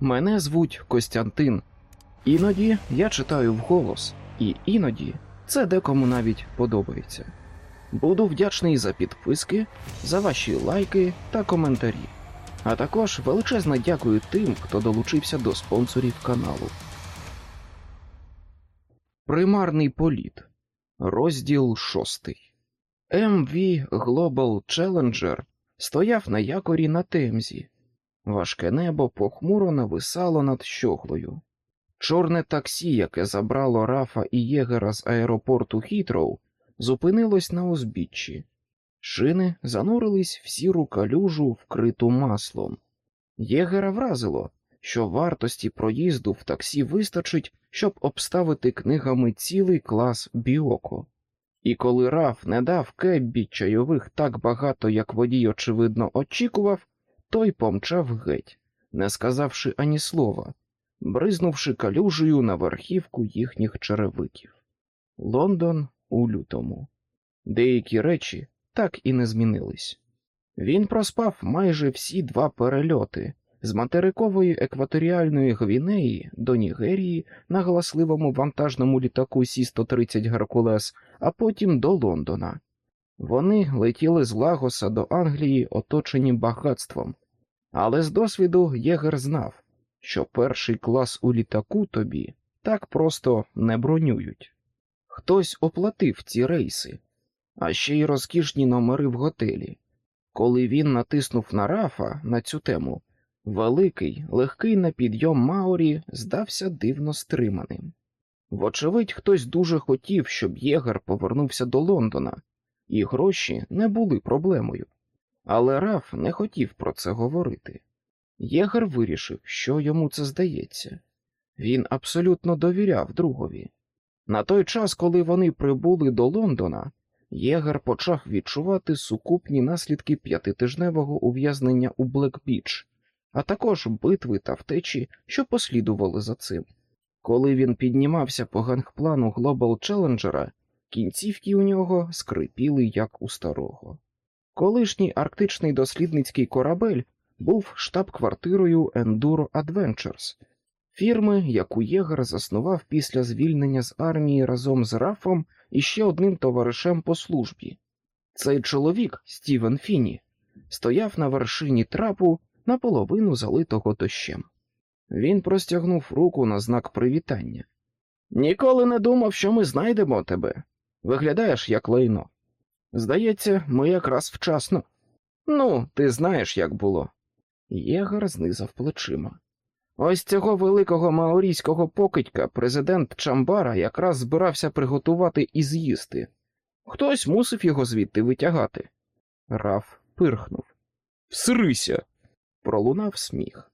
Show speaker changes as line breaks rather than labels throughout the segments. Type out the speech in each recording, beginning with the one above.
Мене звуть Костянтин. Іноді я читаю вголос, і іноді це декому навіть подобається. Буду вдячний за підписки, за ваші лайки та коментарі. А також величезне дякую тим, хто долучився до спонсорів каналу. Примарний політ. Розділ шостий. MV Global Challenger стояв на якорі на Темзі. Важке небо похмуро нависало над щоглою. Чорне таксі, яке забрало Рафа і Єгера з аеропорту Хітроу, зупинилось на узбіччі. Шини занурились в сіру калюжу, вкриту маслом. Єгера вразило, що вартості проїзду в таксі вистачить, щоб обставити книгами цілий клас біоко. І коли Раф не дав Кеббі чайових так багато, як водій, очевидно, очікував, той помчав геть, не сказавши ані слова, бризнувши калюжею на верхівку їхніх черевиків. Лондон у лютому. Деякі речі так і не змінились. Він проспав майже всі два перельоти з материкової екваторіальної Гвінеї до Нігерії на галасливому вантажному літаку Сі-130 Геркулес, а потім до Лондона. Вони летіли з Лагоса до Англії, оточені багатством, але з досвіду Єгер знав, що перший клас у літаку тобі так просто не бронюють. Хтось оплатив ці рейси, а ще й розкішні номери в готелі. Коли він натиснув на Рафа на цю тему, великий, легкий на підйом Маорі здався дивно стриманим. Вочевидь, хтось дуже хотів, щоб Єгер повернувся до Лондона, і гроші не були проблемою. Але Раф не хотів про це говорити. Єгер вирішив, що йому це здається. Він абсолютно довіряв другові. На той час, коли вони прибули до Лондона, Єгер почав відчувати сукупні наслідки п'ятитижневого ув'язнення у Блекбіч, а також битви та втечі, що послідували за цим. Коли він піднімався по гангплану Глобал Челенджера, кінцівки у нього скрипіли, як у старого. Колишній арктичний дослідницький корабель був штаб-квартирою Enduro Adventures, фірми, яку Єгер заснував після звільнення з армії разом з Рафом і ще одним товаришем по службі. Цей чоловік, Стівен Фіні, стояв на вершині трапу наполовину залитого дощем. Він простягнув руку на знак привітання. Ніколи не думав, що ми знайдемо тебе. Виглядаєш як лайно. Здається, ми якраз вчасно. Ну, ти знаєш, як було. Єгер знизав плечима. Ось цього великого маорійського покидька президент Чамбара якраз збирався приготувати і з'їсти. Хтось мусив його звідти витягати. Раф пирхнув. Всрися. Пролунав сміх.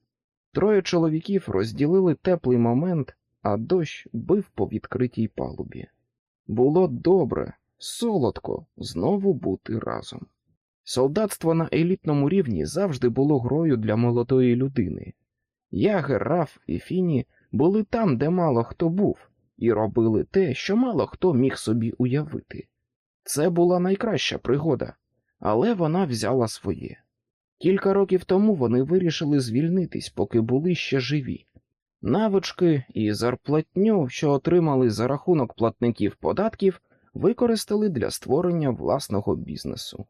Троє чоловіків розділили теплий момент, а дощ бив по відкритій палубі. Було добре, солодко знову бути разом. Солдатство на елітному рівні завжди було грою для молодої людини. Ягер, Раф і Фіні були там, де мало хто був, і робили те, що мало хто міг собі уявити. Це була найкраща пригода, але вона взяла своє. Кілька років тому вони вирішили звільнитись, поки були ще живі. Навички і зарплатню, що отримали за рахунок платників податків, використали для створення власного бізнесу.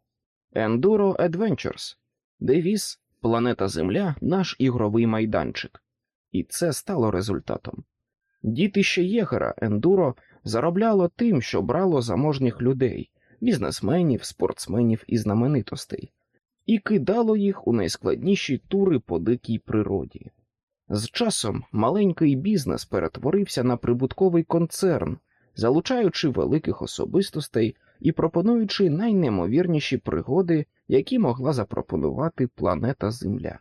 Enduro Adventures – девіз Планета Земля наш ігровий майданчик. І це стало результатом. Дітище Єгера Ендуро заробляло тим, що брало заможніх людей, бізнесменів, спортсменів і знаменитостей, і кидало їх у найскладніші тури по дикій природі. З часом маленький бізнес перетворився на прибутковий концерн, залучаючи великих особистостей і пропонуючи найнемовірніші пригоди, які могла запропонувати планета Земля.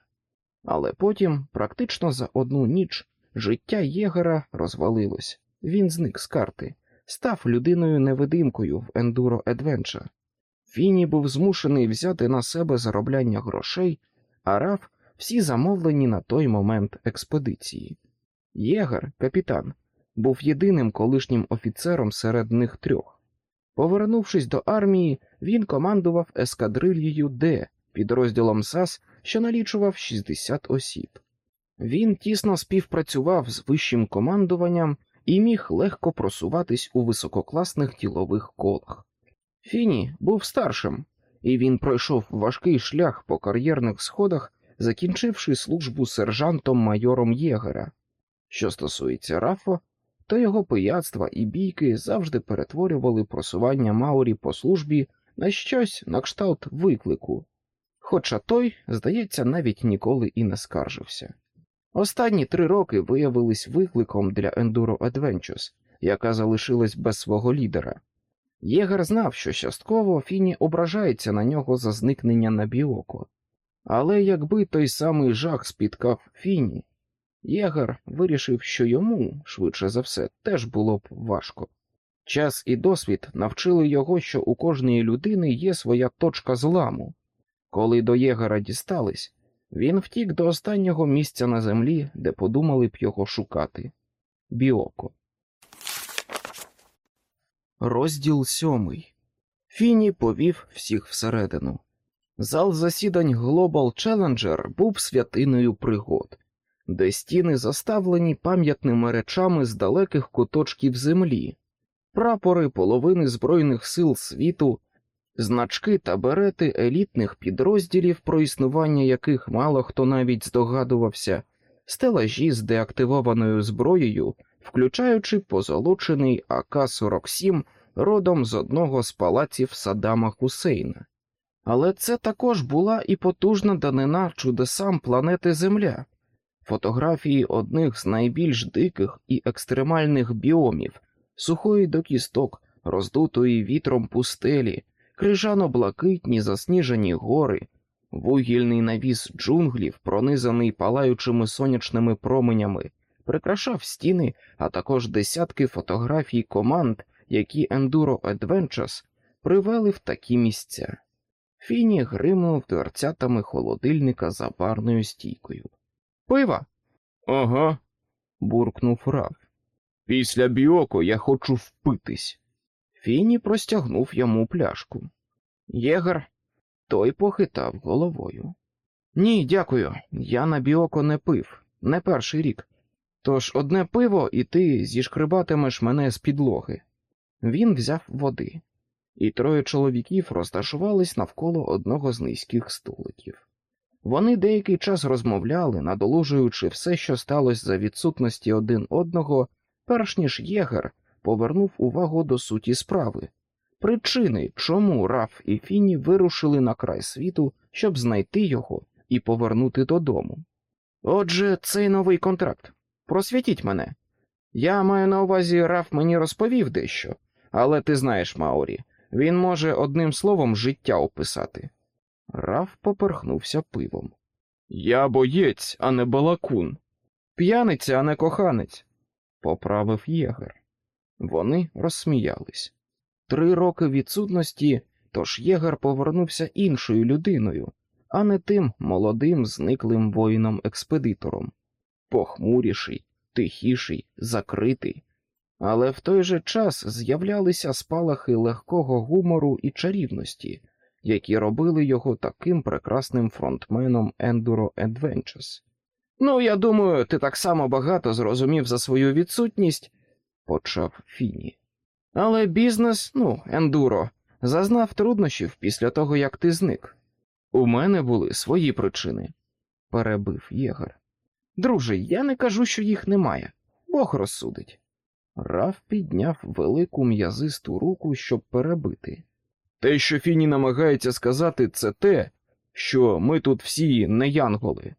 Але потім, практично за одну ніч, життя Єгера розвалилось, він зник з карти, став людиною невидимкою в Enduro Adventure. Фіні був змушений взяти на себе заробляння грошей, а Раф всі замовлені на той момент експедиції. Єгер, капітан, був єдиним колишнім офіцером серед них трьох. Повернувшись до армії, він командував ескадрильєю Д підрозділом САС, що налічував 60 осіб. Він тісно співпрацював з вищим командуванням і міг легко просуватись у висококласних ділових колах. Фіні був старшим, і він пройшов важкий шлях по кар'єрних сходах, закінчивши службу сержантом майором Єгера. Що стосується Рафо, то його пияцтва і бійки завжди перетворювали просування Маурі по службі на щось на кшталт виклику, хоча той, здається, навіть ніколи і не скаржився. Останні три роки виявились викликом для Enduro Adventures, яка залишилась без свого лідера. Єгер знав, що частково Фіні ображається на нього за зникнення на біоко, але якби той самий жах спіткав Фіні, Єгер вирішив, що йому, швидше за все, теж було б важко. Час і досвід навчили його, що у кожної людини є своя точка зламу. Коли до Єгера дістались, він втік до останнього місця на землі, де подумали б його шукати Біоко. Розділ сьомий. Фіні повів всіх всередину. Зал засідань Global Challenger був святиною пригод, де стіни заставлені пам'ятними речами з далеких куточків землі, прапори половини Збройних сил світу, значки та берети елітних підрозділів, про існування яких мало хто навіть здогадувався, стелажі з деактивованою зброєю, включаючи позолочений АК-47 родом з одного з палаців Саддама Хусейна. Але це також була і потужна данина чудесам планети Земля, фотографії одних з найбільш диких і екстремальних біомів, сухої до кісток, роздутої вітром пустелі, крижано-блакитні засніжені гори, вугільний навіс джунглів, пронизаний палаючими сонячними променями, прикрашав стіни, а також десятки фотографій команд, які Enduro Adventures привели в такі місця. Фіні гримнув дверцятами холодильника за барною стійкою. Пива? Ага, буркнув Раф. Після біоко я хочу впитись. Фіні простягнув йому пляшку. Єгер, той похитав головою. Ні, дякую. Я на біоко не пив, не перший рік. Тож одне пиво, і ти зішкрибатимеш мене з підлоги. Він взяв води, і троє чоловіків розташувались навколо одного з низьких столиків. Вони деякий час розмовляли, надолужуючи все, що сталося за відсутності один одного, перш ніж Єгер повернув увагу до суті справи, причини, чому Раф і Фіні вирушили на край світу, щоб знайти його і повернути додому. Отже, цей новий контракт. Просвітіть мене. Я маю на увазі, Раф мені розповів дещо, але ти знаєш, Маорі, він може одним словом життя описати. Раф поперхнувся пивом. Я боєць, а не балакун. П'яниця, а не коханець, поправив єгер. Вони розсміялись. Три роки відсутності, тож єгер повернувся іншою людиною, а не тим молодим, зниклим воїном-експедитором. Похмуріший, тихіший, закритий. Але в той же час з'являлися спалахи легкого гумору і чарівності, які робили його таким прекрасним фронтменом Enduro Adventures. Ну, я думаю, ти так само багато зрозумів за свою відсутність, почав Фіні. Але бізнес, ну, ендуро, зазнав труднощів після того, як ти зник. У мене були свої причини, перебив Єгер. Друже, я не кажу, що їх немає. Бог розсудить. Раф підняв велику м'язисту руку, щоб перебити. Те, що Фіні намагається сказати, це те, що ми тут всі не янголи.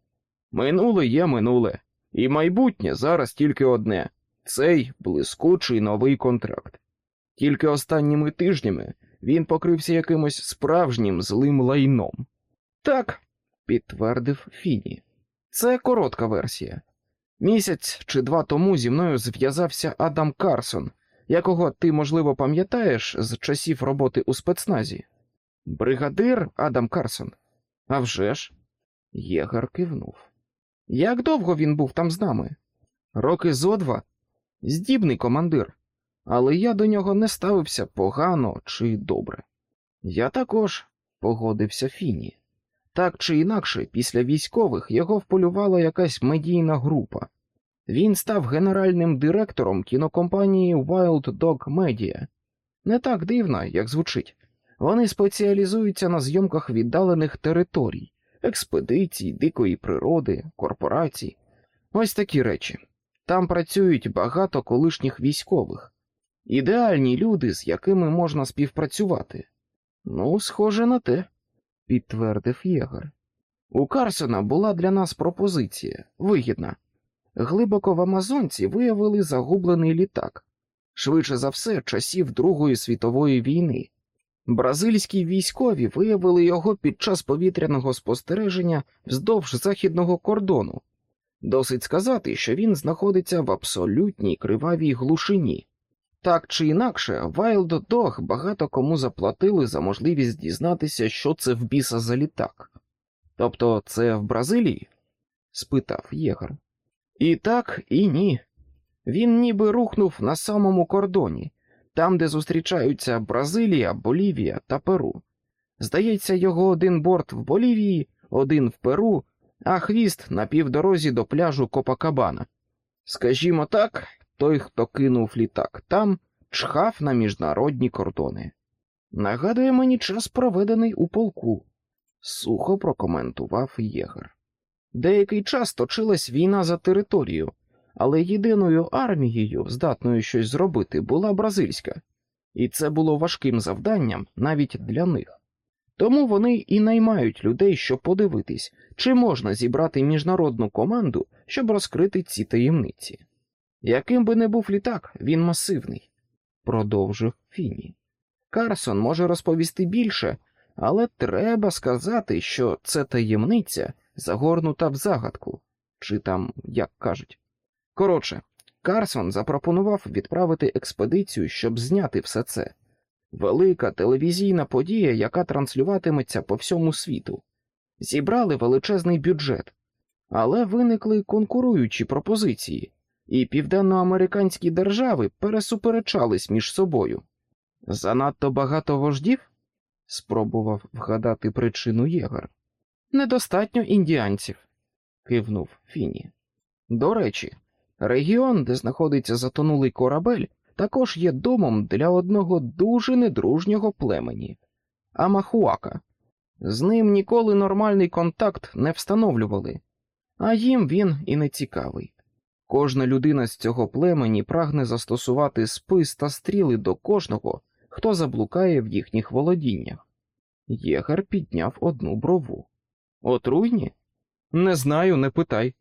Минуле є минуле, і майбутнє зараз тільки одне цей блискучий новий контракт. Тільки останніми тижнями він покрився якимось справжнім злим лайном. Так, підтвердив Фіні. Це коротка версія. Місяць чи два тому зі мною зв'язався Адам Карсон, якого ти, можливо, пам'ятаєш з часів роботи у спецназі. Бригадир Адам Карсон. «А вже ж?» Єгар кивнув. Як довго він був там з нами? Роки зо два? Здібний командир, але я до нього не ставився погано чи добре. Я також погодився Фіні. Так чи інакше, після військових його вполювала якась медійна група. Він став генеральним директором кінокомпанії Wild Dog Media. Не так дивно, як звучить. Вони спеціалізуються на зйомках віддалених територій, експедицій, дикої природи, корпорацій. Ось такі речі. Там працюють багато колишніх військових, ідеальні люди, з якими можна співпрацювати. Ну, схоже на те, підтвердив Єгор. У Карсона була для нас пропозиція вигідна. Глибоко в Амазонці виявили загублений літак, швидше за все, часів Другої світової війни. Бразильські військові виявили його під час повітряного спостереження вздовж західного кордону. Досить сказати, що він знаходиться в абсолютній кривавій глушині. Так чи інакше, Wild Dog багато кому заплатили за можливість дізнатися, що це в біса за літак. Тобто це в Бразилії? спитав Єгор. І так, і ні. Він ніби рухнув на самому кордоні, там, де зустрічаються Бразилія, Болівія та Перу. Здається, його один борт в Болівії, один в Перу, а хвіст на півдорозі до пляжу Копакабана. Скажімо так, той, хто кинув літак там, чхав на міжнародні кордони. Нагадує мені час, проведений у полку, сухо прокоментував Єгер. Деякий час точилась війна за територію, але єдиною армією, здатною щось зробити, була бразильська, і це було важким завданням навіть для них. Тому вони і наймають людей, щоб подивитись, чи можна зібрати міжнародну команду, щоб розкрити ці таємниці. Яким би не був літак, він масивний, продовжив Фіні. Карсон може розповісти більше, але треба сказати, що це таємниця загорнута в загадку, чи там як кажуть. Коротше, Карсон запропонував відправити експедицію, щоб зняти все це. Велика телевізійна подія, яка транслюватиметься по всьому світу. Зібрали величезний бюджет, але виникли конкуруючі пропозиції, і південноамериканські держави пересуперечались між собою. Занадто багато вождів? спробував вгадати причину Єгор. Недостатньо індіанців, кивнув Фіні. До речі, регіон, де знаходиться затонулий корабель, також є домом для одного дуже недружнього племені Амахуака. З ним ніколи нормальний контакт не встановлювали, а їм він і не цікавий. Кожна людина з цього племені прагне застосувати спис та стріли до кожного, хто заблукає в їхніх володіннях. Єгер підняв одну брову. Отруйні? Не знаю, не питай.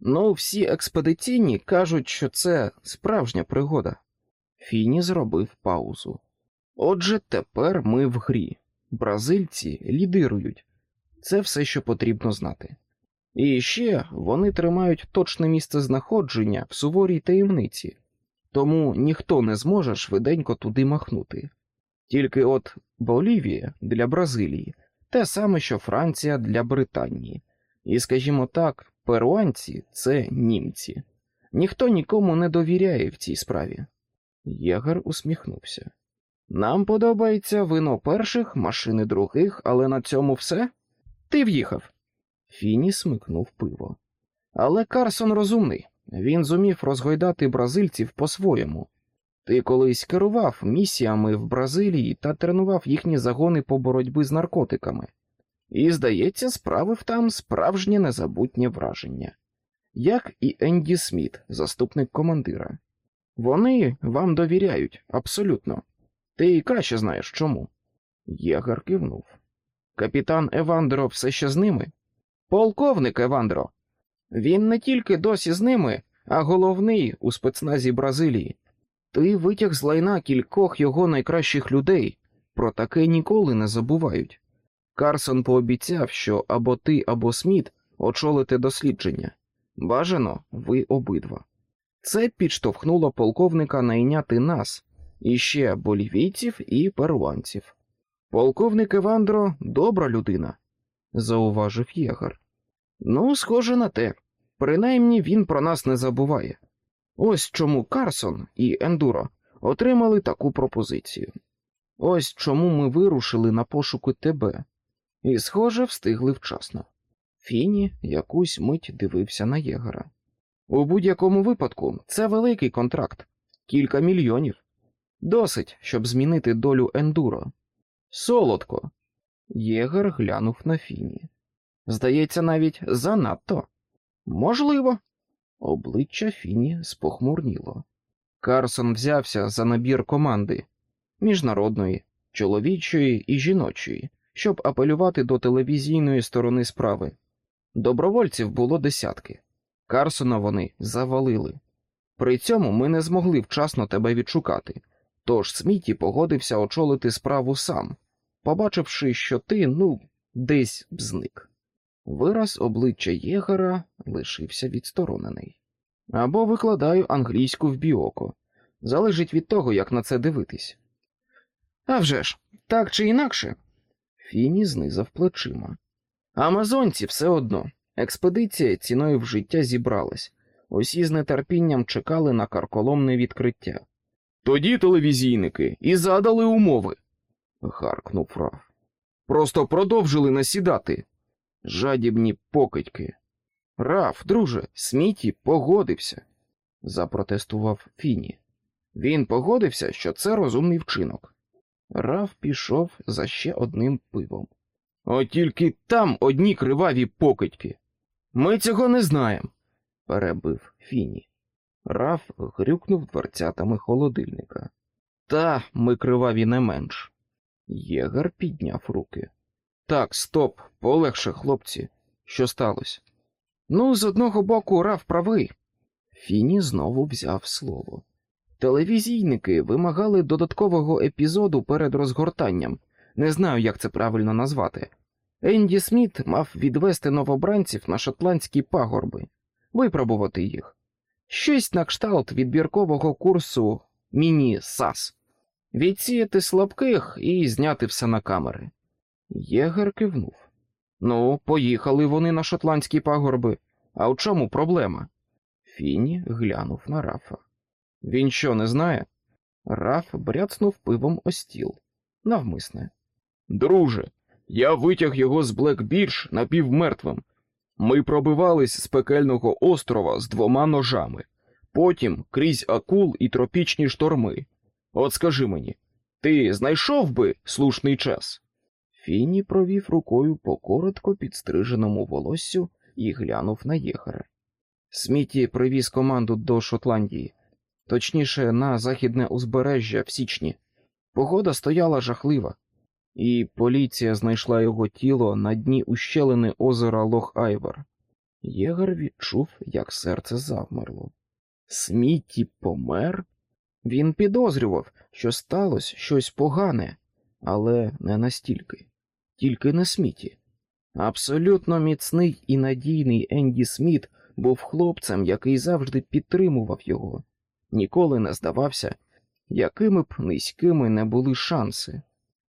Ну, всі експедиційні кажуть, що це справжня пригода. Фіні зробив паузу. Отже, тепер ми в грі. Бразильці лідирують. Це все, що потрібно знати. І ще вони тримають точне місце знаходження в суворій таємниці, тому ніхто не зможе швиденько туди махнути. Тільки от Болівія для Бразилії те саме, що Франція для Британії, і, скажімо так, перуанці це німці. Ніхто нікому не довіряє в цій справі. Єгер усміхнувся. Нам подобається вино перших, машини других, але на цьому все? Ти в'їхав. Фіні смикнув пиво. Але Карсон розумний, він зумів розгойдати бразильців по-своєму. Ти колись керував місіями в Бразилії та тренував їхні загони по боротьбі з наркотиками, і, здається, справив там справжнє незабутнє враження, як і Енді Сміт, заступник командира. Вони вам довіряють абсолютно. Ти краще знаєш чому. Єгар кивнув. Капітан Евандро все ще з ними? Полковник Евандро. Він не тільки досі з ними, а головний у спецназі Бразилії. Ти витяг з лайна кількох його найкращих людей, про таке ніколи не забувають. Карсон пообіцяв, що або ти, або Сміт очолите дослідження. Бажано ви обидва. Це підштовхнуло полковника найняти нас, і ще болівійців і перуанців. Полковник Евандро добра людина, зауважив Єгар. Ну, схоже на те. Принаймні він про нас не забуває. Ось чому Карсон і Ендуро отримали таку пропозицію. Ось чому ми вирушили на пошуки тебе. і, схоже, встигли вчасно. Фіні якусь мить дивився на єгера. У будь-якому випадку це великий контракт, кілька мільйонів. Досить, щоб змінити долю ендуро. Солодко. Єгер глянув на Фіні. Здається, навіть занадто. Можливо. Обличчя Фіні спохмурніло. Карсон взявся за набір команди міжнародної, чоловічої і жіночої, щоб апелювати до телевізійної сторони справи. Добровольців було десятки. Карсона вони завалили. При цьому ми не змогли вчасно тебе відшукати, тож Сміті погодився очолити справу сам, побачивши, що ти, ну, десь зник. Вираз обличчя Єгера лишився відсторонений. Або викладаю англійську в біоко. Залежить від того, як на це дивитись. «А вже ж, так чи інакше. Фіні знизав плечима. Амазонці все одно. Експедиція ціною в життя зібралась. Усі з нетерпінням чекали на карколомне відкриття. Тоді телевізійники і задали умови, гаркнув Раф. Просто продовжили насідати. Жадібні покидьки. Раф, друже, Сміті погодився, запротестував Фіні. Він погодився, що це розумний вчинок. Раф пішов за ще одним пивом. От тільки там одні криваві покидьки. Ми цього не знаємо, перебив Фіні. Раф грюкнув дверцятами холодильника. Та ми криваві не менш. Єгер підняв руки. Так, стоп, полегше, хлопці. Що сталося? Ну, з одного боку, Раф правий. Фіні знову взяв слово. Телевізійники вимагали додаткового епізоду перед розгортанням. Не знаю, як це правильно назвати. Енді Сміт мав відвести новобранців на шотландські пагорби, випробувати їх. Щось на кшталт відбіркового курсу міні-САС, відсіяти слабких і зняти все на камери. Єгер кивнув. Ну, поїхали вони на шотландські пагорби. А у чому проблема? Фіні глянув на Рафа. Він що, не знає? Раф бряцнув пивом о стіл. Навмисне. Друже, я витяг його з Блекбірж напівмертвим. Ми пробивались з пекельного острова з двома ножами, потім крізь акул і тропічні шторми. От скажи мені, ти знайшов би слушний час? Фіні провів рукою по коротко підстриженому волоссю і глянув на єгера. Сміті привіз команду до Шотландії, точніше, на західне узбережжя в січні. Погода стояла жахлива, і поліція знайшла його тіло на дні ущелини озера Лох Айвер. Єгер відчув, як серце завмерло. Сміті помер? Він підозрював, що сталося щось погане, але не настільки, тільки не Сміті. Абсолютно міцний і надійний Енді Сміт був хлопцем, який завжди підтримував його, ніколи не здавався, якими б низькими не були шанси.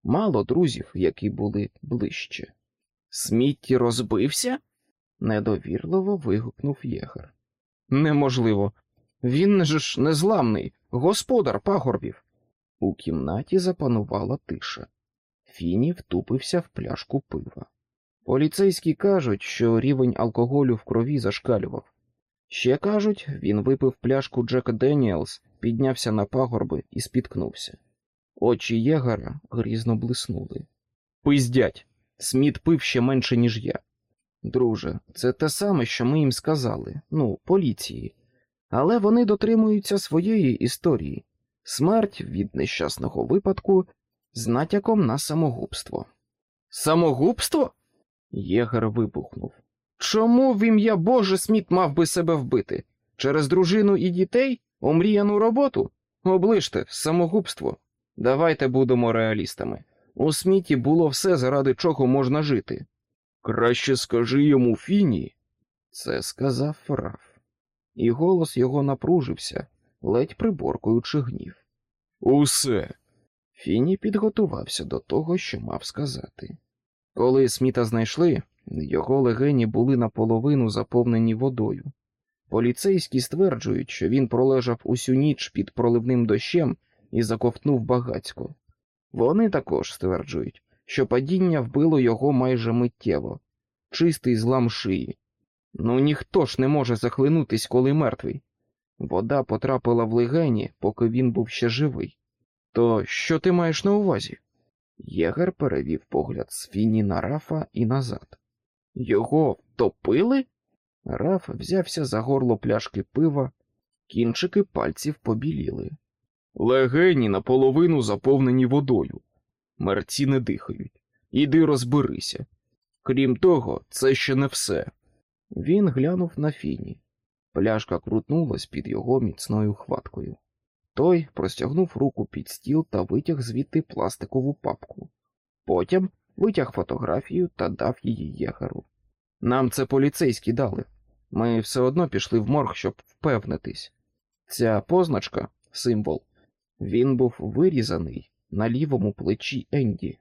Мало друзів, які були ближче. Смітті розбився? недовірливо вигукнув єгер. Неможливо. Він же ж незламний, господар пагорбів. У кімнаті запанувала тиша. Фіні втупився в пляшку пива. Поліцейські кажуть, що рівень алкоголю в крові зашкалював. Ще кажуть, він випив пляшку Джека Деніелс, піднявся на пагорби і спіткнувся. Очі єгера грізно блиснули. Пиздять, Сміт пив ще менше, ніж я. Друже, це те саме, що ми їм сказали, ну, поліції. Але вони дотримуються своєї історії смерть від нещасного випадку з натяком на самогубство. Самогубство? Єгер вибухнув. Чому в ім'я Боже Сміт мав би себе вбити? Через дружину і дітей? Омріяну роботу? Оближте, самогубство. Давайте будемо реалістами. У Сміті було все, заради чого можна жити. Краще скажи йому Фіні, це сказав Раф, і голос його напружився, ледь приборкуючи гнів. Усе. Фіні підготувався до того, що мав сказати. Коли Сміта знайшли, його легені були наполовину заповнені водою. Поліцейські стверджують, що він пролежав усю ніч під проливним дощем і заковтнув багацько. Вони також стверджують, що падіння вбило його майже миттєво, чистий злам шиї. Ну ніхто ж не може захлинутись, коли мертвий. Вода потрапила в легені, поки він був ще живий. То що ти маєш на увазі? Єгер перевів погляд з Фіні на Рафа і назад. Його втопили? Раф взявся за горло пляшки пива, кінчики пальців побіліли. Легені наполовину заповнені водою. Мерці не дихають. Іди розберися. Крім того, це ще не все. Він глянув на Фіні. Пляшка крутнулась під його міцною хваткою. Той простягнув руку під стіл та витяг звідти пластикову папку. Потім витяг фотографію та дав її єгеру. Нам це поліцейські дали. Ми все одно пішли в морг, щоб впевнитись. Ця позначка, символ, він був вирізаний на лівому плечі Енді.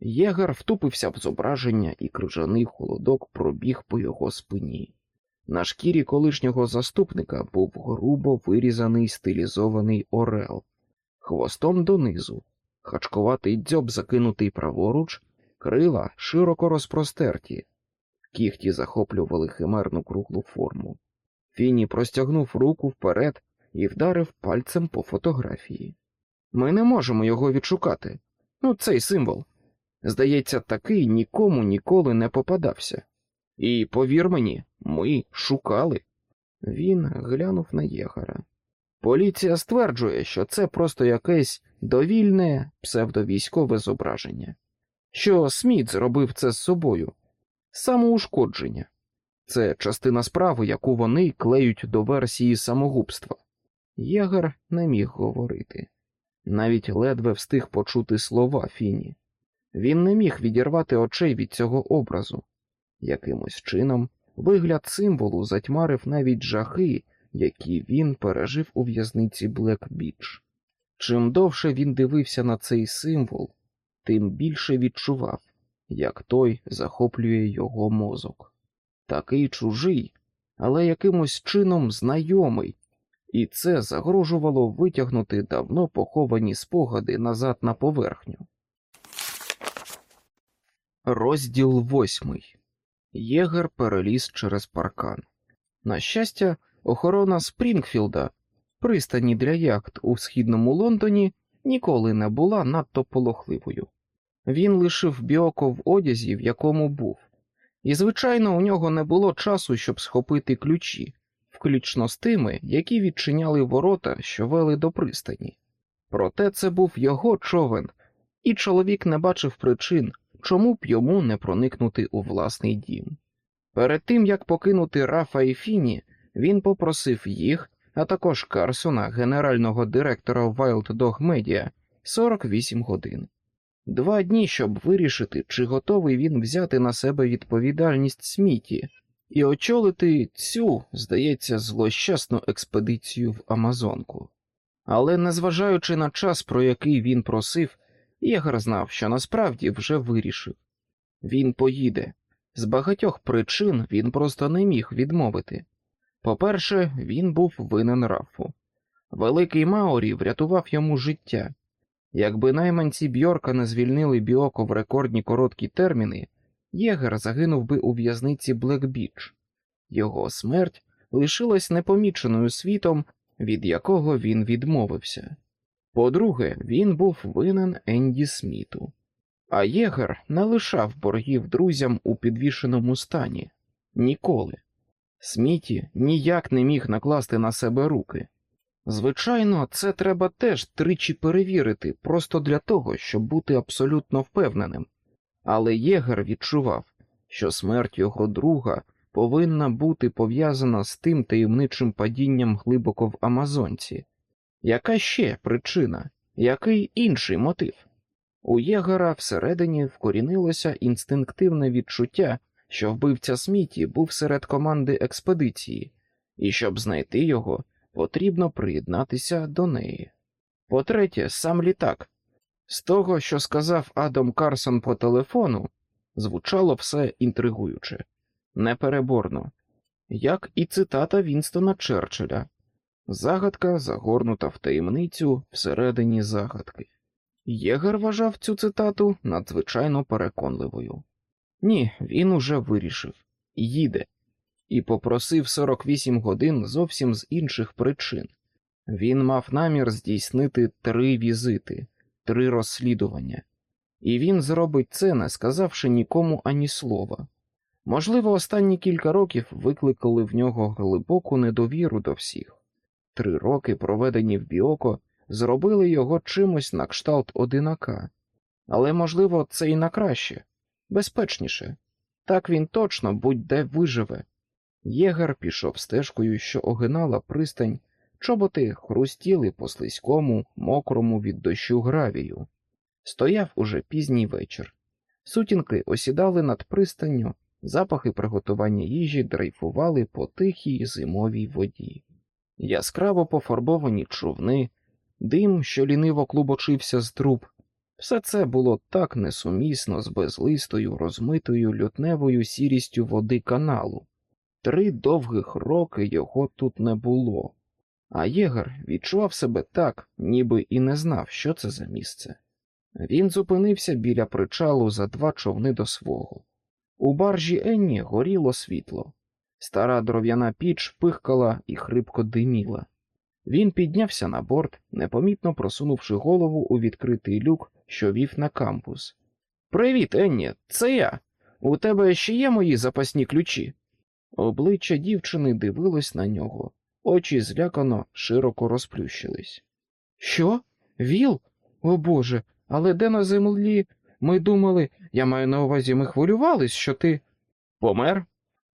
Єгер втупився в зображення, і крижаний холодок пробіг по його спині. На шкірі колишнього заступника був грубо вирізаний стилізований орел, хвостом донизу, хачкуватий дзьоб закинутий праворуч, крила широко розпростерті, кіхті захоплювали химерну круглу форму. Фіні простягнув руку вперед і вдарив пальцем по фотографії. Ми не можемо його відшукати. Ну, цей символ. Здається, такий нікому ніколи не попадався. І повір мені, ми шукали. Він глянув на єгора. Поліція стверджує, що це просто якесь довільне псевдовійськове зображення, що Сміт зробив це з собою, самоушкодження. Це частина справи, яку вони клеють до версії самогубства. Єгор не міг говорити, навіть ледве встиг почути слова Фіні. Він не міг відірвати очей від цього образу. Якимось чином вигляд символу затьмарив навіть жахи, які він пережив у в'язниці Блек-Біч. Чим довше він дивився на цей символ, тим більше відчував, як той захоплює його мозок. Такий чужий, але якимось чином знайомий, і це загрожувало витягнути давно поховані спогади назад на поверхню. Розділ восьмий Єгер переліз через паркан. На щастя, охорона Спрінгфілда, пристані для яхт у східному Лондоні, ніколи не була надто полохливою. Він лишив біоко в одязі, в якому був, і, звичайно, у нього не було часу, щоб схопити ключі, включно з тими, які відчиняли ворота, що вели до пристані. Проте це був його човен, і чоловік не бачив причин, чому б йому не проникнути у власний дім. Перед тим як покинути Рафа і Фіні, він попросив їх, а також Карсона, генерального директора Wild Dog Media, 48 годин. Два дні, щоб вирішити, чи готовий він взяти на себе відповідальність сміті і очолити цю, здається, злощасну експедицію в Амазонку. Але незважаючи на час, про який він просив, Єгор знав, що насправді вже вирішив він поїде. З багатьох причин він просто не міг відмовити. По-перше, він був винен Рафу. Великий Маорі врятував йому життя. Якби найманці Бьорка не звільнили Біоко в рекордно короткі терміни, Єгер загинув би у в'язниці Блекбіч. Його смерть лишилась непоміченою світом, від якого він відмовився. По-друге, він був винен Енді Сміту, а Єгер не лишав боргів друзям у підвішеному стані ніколи. Сміті ніяк не міг накласти на себе руки. Звичайно, це треба теж тричі перевірити, просто для того, щоб бути абсолютно впевненим. Але Єгер відчував, що смерть його друга повинна бути пов'язана з тим таємничим падінням глибоко в Амазонці. Яка ще причина, який інший мотив? У Єгера всередині вкорінилося інстинктивне відчуття, що вбивця Сміті був серед команди експедиції, і щоб знайти його, потрібно приєднатися до неї. По-третє, сам літак. З того, що сказав Адам Карсон по телефону, звучало все інтригуюче, непереборно, як і цитата Вінстона Черчилля загадка загорнута в таємницю всередині загадки. Єгер вважав цю цитату надзвичайно переконливою. Ні, він уже вирішив їде, і попросив 48 годин зовсім з інших причин. Він мав намір здійснити три візити, три розслідування, і він зробить це, не сказавши нікому ані слова. Можливо, останні кілька років викликали в нього глибоку недовіру до всіх. Три роки, проведені в Біоко, зробили його чимось на кшталт одинака, але, можливо, це і на краще, безпечніше. Так він точно будь-де виживе. Єгер пішов стежкою, що огинала пристань, чоботи хрустіли по слизькому, мокрому від дощу гравію. Стояв уже пізній вечір. Сутінки осідали над пристанню, запахи приготування їжі дрейфували по тихій зимовій воді. Яскраво пофарбовані човни, дим, що ліниво клубочився з труб, все це було так несумісно з безлистою, розмитою лютневою сірістю води каналу. Три довгих роки його тут не було, а Єгер відчував себе так, ніби і не знав, що це за місце. Він зупинився біля причалу за два човни до свого. У баржі Енні горіло світло. Стара дров'яна піч пихкала і хрипко диміла. Він піднявся на борт, непомітно просунувши голову у відкритий люк, що вів на кампус. Привіт, Енні, це я. У тебе ще є мої запасні ключі. Обличчя дівчини дивилось на нього, очі злякано широко розплющились. Що? Віл? О Боже, але де на землі? Ми думали, я маю на увазі, ми хвилювались, що ти. Помер?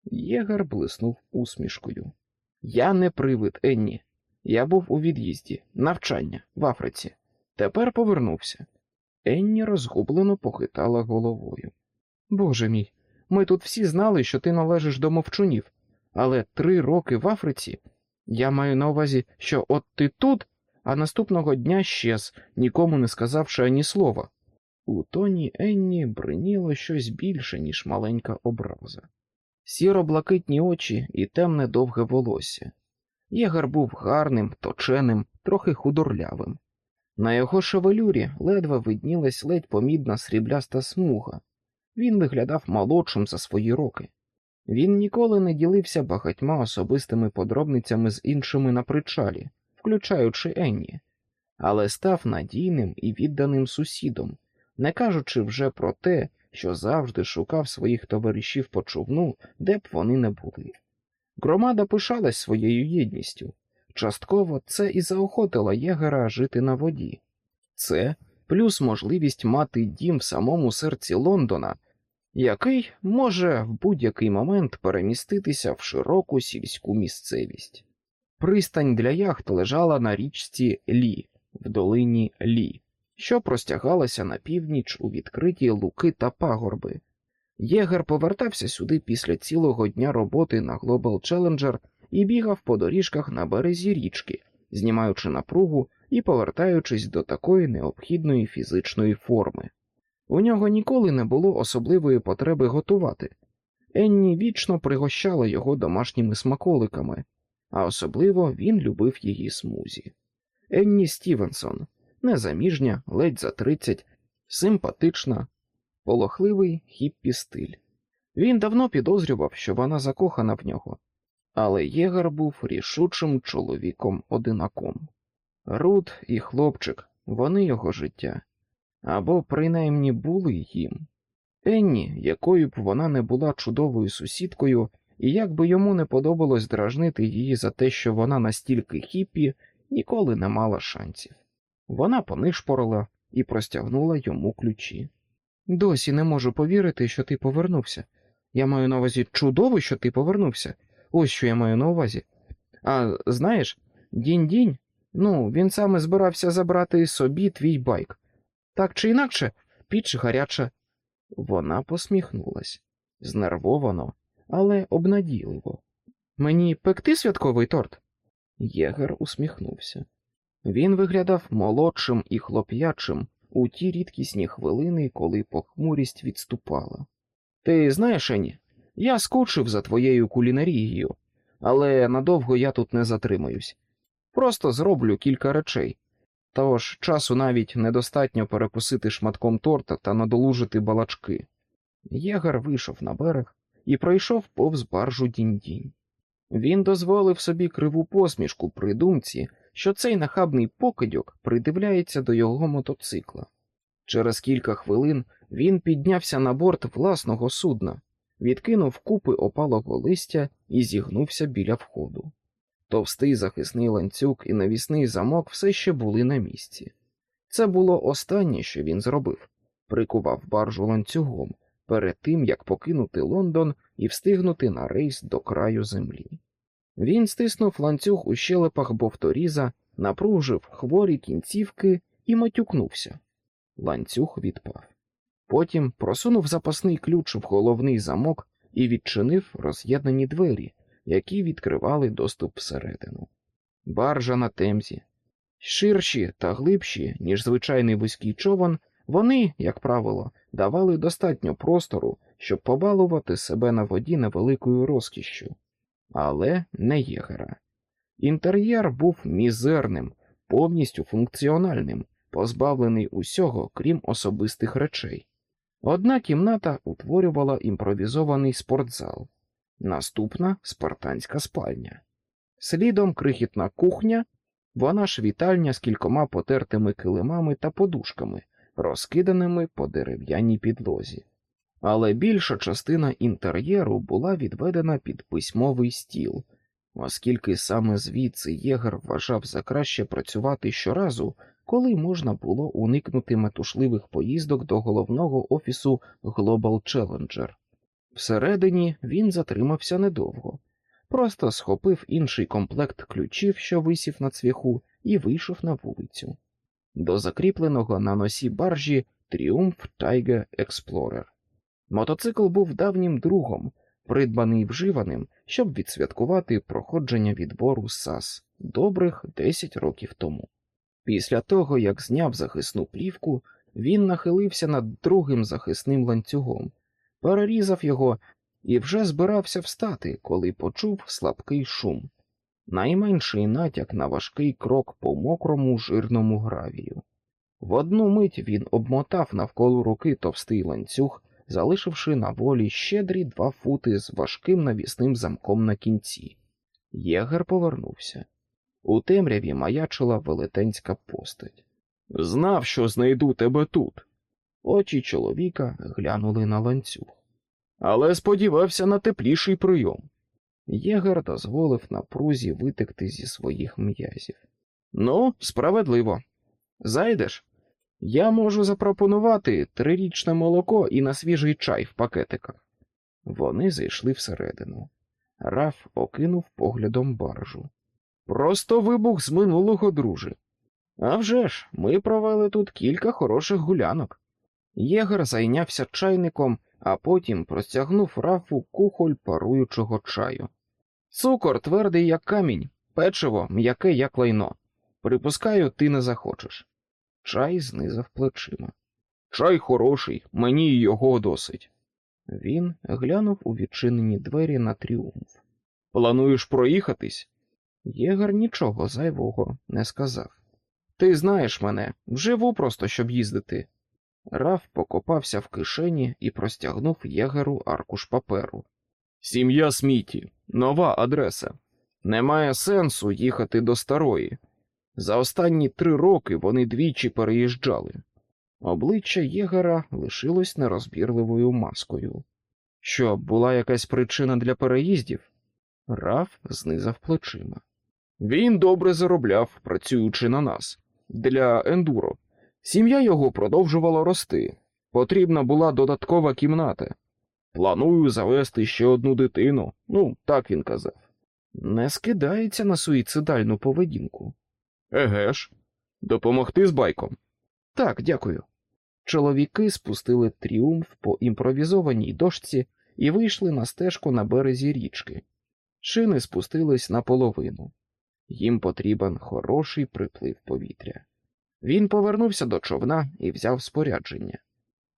Єгер блиснув усмішкою. Я не привид, Енні. Я був у від'їзді, навчання в Африці. Тепер повернувся. Енні розгублено похитала головою. Боже мій, ми тут всі знали, що ти належиш до мовчунів, але три роки в Африці. Я маю на увазі, що от ти тут, а наступного дня щез, нікому не сказавши ані слова. У тоні Енні бриніло щось більше, ніж маленька образа. Сіро-блакитні очі і темне довге волосся. Єгар був гарним, точеним, трохи худорлявим. На його шевелюрі ледве виднілась ледь помідна срібляста смуга. Він виглядав молодшим за свої роки. Він ніколи не ділився багатьма особистими подробницями з іншими на причалі, включаючи Енні, але став надійним і відданим сусідом, не кажучи вже про те, що завжди шукав своїх товаришів по човну, де б вони не були. Громада пишалась своєю єдністю. Частково це і заохотило єгера жити на воді. Це плюс можливість мати дім в самому серці Лондона, який може в будь-який момент переміститися в широку сільську місцевість. Пристань для яхт лежала на річці Лі в долині Лі, що простягалася на північ у відкриті луки та пагорби. Єгер повертався сюди після цілого дня роботи на Global Challenger і бігав по доріжках на березі річки, знімаючи напругу і повертаючись до такої необхідної фізичної форми. У нього ніколи не було особливої потреби готувати. Енні вічно пригощала його домашніми смаколиками, а особливо він любив її смузі. Енні Стівенсон, незаміжня, ледь за тридцять, симпатична, полохливий хіппі стиль. Він давно підозрював, що вона закохана в нього, але Єгар був рішучим чоловіком одинаком. Рут і хлопчик, вони його життя, або принаймні були їм. Енні, якою б вона не була чудовою сусідкою, і як би йому не подобалось дражнити її за те, що вона настільки хіпі, ніколи не мала шансів. Вона понишпорила і простягнула йому ключі. Досі не можу повірити, що ти повернувся. Я маю на увазі чудово, що ти повернувся. Ось що я маю на увазі. А знаєш, дінь-дінь, ну, він саме збирався забрати собі твій байк. Так чи інакше, піч гаряча. Вона посміхнулась знервовано, але обнадійливо. Мені пекти святковий торт? Єгер усміхнувся. Він виглядав молодшим і хлоп'ячим у ті рідкісні хвилини, коли похмурість відступала. Ти знаєш, Ені, я скучив за твоєю кулінарією, але надовго я тут не затримаюсь. Просто зроблю кілька речей. Тож часу навіть недостатньо перекусити шматком торта та надолужити балачки. Єгар вийшов на берег і пройшов повз баржу дінь-дінь. Він дозволив собі криву посмішку при думці, що цей нахабний покидьок придивляється до його мотоцикла. Через кілька хвилин він піднявся на борт власного судна, відкинув купи опалого листя і зігнувся біля входу. Товстий захисний ланцюг і навісний замок все ще були на місці. Це було останнє, що він зробив прикував баржу ланцюгом перед тим, як покинути Лондон і встигнути на рейс до краю землі. Він стиснув ланцюг у щелепах бовторіза, напружив хворі кінцівки і матюкнувся. Ланцюг відпав. Потім просунув запасний ключ в головний замок і відчинив роз'єднані двері, які відкривали доступ всередину. Баржа на темзі. Ширші та глибші, ніж звичайний вузький човен, вони, як правило, давали достатньо простору, щоб побалувати себе на воді невеликою розкішшю, але не єгера. Інтер'єр був мізерним, повністю функціональним, позбавлений усього, крім особистих речей. Одна кімната утворювала імпровізований спортзал, наступна спартанська спальня, слідом крихітна кухня, вона ж вітальня з кількома потертими килимами та подушками, розкиданими по дерев'яній підлозі. Але більша частина інтер'єру була відведена під письмовий стіл, оскільки саме звідси Єгер вважав за краще працювати щоразу, коли можна було уникнути метушливих поїздок до головного офісу Global Challenger. Всередині він затримався недовго, просто схопив інший комплект ключів, що висів на цвяху, і вийшов на вулицю. До закріпленого на носі баржі Тріумф Тайге Експлорер. Мотоцикл був давнім другом, придбаний вживаним, щоб відсвяткувати проходження відбору САС добрих 10 років тому. Після того, як зняв захисну плівку, він нахилився над другим захисним ланцюгом, перерізав його і вже збирався встати, коли почув слабкий шум, найменший натяк на важкий крок по мокрому жирному гравію. В одну мить він обмотав навколо руки товстий ланцюг, залишивши на волі щедрі два фути з важким навісним замком на кінці. Єгер повернувся. У темряві маячила велетенська постать. Знав, що знайду тебе тут. Очі чоловіка глянули на ланцюг. Але сподівався на тепліший прийом. Єгер дозволив напрузі витекти зі своїх м'язів. Ну, справедливо. Зайдеш? Я можу запропонувати трирічне молоко і на свіжий чай в пакетиках. Вони зайшли всередину. Раф окинув поглядом баржу. Просто вибух з минулого, друже. «А вже ж, ми провели тут кілька хороших гулянок. Єгер зайнявся чайником, а потім простягнув рафу кухоль паруючого чаю. Цукор твердий, як камінь, печиво м'яке, як лайно. Припускаю, ти не захочеш. Чай знизав плечима. Чай хороший, мені його досить. Він глянув у відчинені двері на тріумф. Плануєш проїхатись? Єгар нічого зайвого не сказав. Ти знаєш мене, вживу просто, щоб їздити. Раф покопався в кишені і простягнув єгеру аркуш паперу. Сім'я Сміті, нова адреса. Немає сенсу їхати до старої. За останні три роки вони двічі переїжджали. Обличчя Єгера лишилось нерозбірливою маскою. Що, була якась причина для переїздів? Раф знизав плечима. Він добре заробляв, працюючи на нас, для ендуро. Сім'я його продовжувала рости. Потрібна була додаткова кімната. Планую завести ще одну дитину, ну, так він казав. Не скидається на суїцидальну поведінку. Еге ж, допомогти з байком. Так, дякую. Чоловіки спустили тріумф по імпровізованій дошці і вийшли на стежку на березі річки. Шини спустились наполовину. Їм потрібен хороший приплив повітря. Він повернувся до човна і взяв спорядження.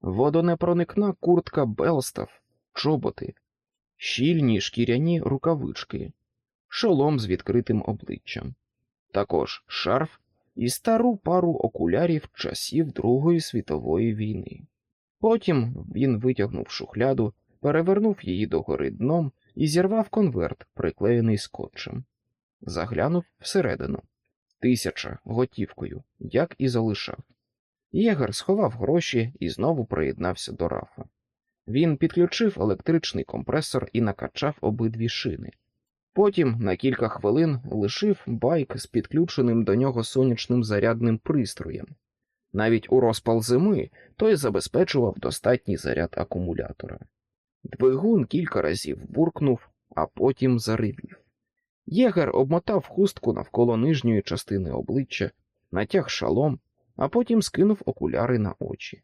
Водонепроникна куртка Белстав, чоботи, щільні шкіряні рукавички, шолом з відкритим обличчям, також шарф, і стару пару окулярів часів Другої світової війни. Потім він витягнув шухляду, перевернув її догори дном і зірвав конверт, приклеєний скотчем. Заглянув всередину. Тисяча готівкою, як і залишав. Єгер сховав гроші і знову приєднався до рафа. Він підключив електричний компресор і накачав обидві шини. Потім на кілька хвилин лишив байк з підключеним до нього сонячним зарядним пристроєм. Навіть у розпал зими той забезпечував достатній заряд акумулятора. Двигун кілька разів буркнув, а потім заривів. Єгер обмотав хустку навколо нижньої частини обличчя, натяг шалом, а потім скинув окуляри на очі.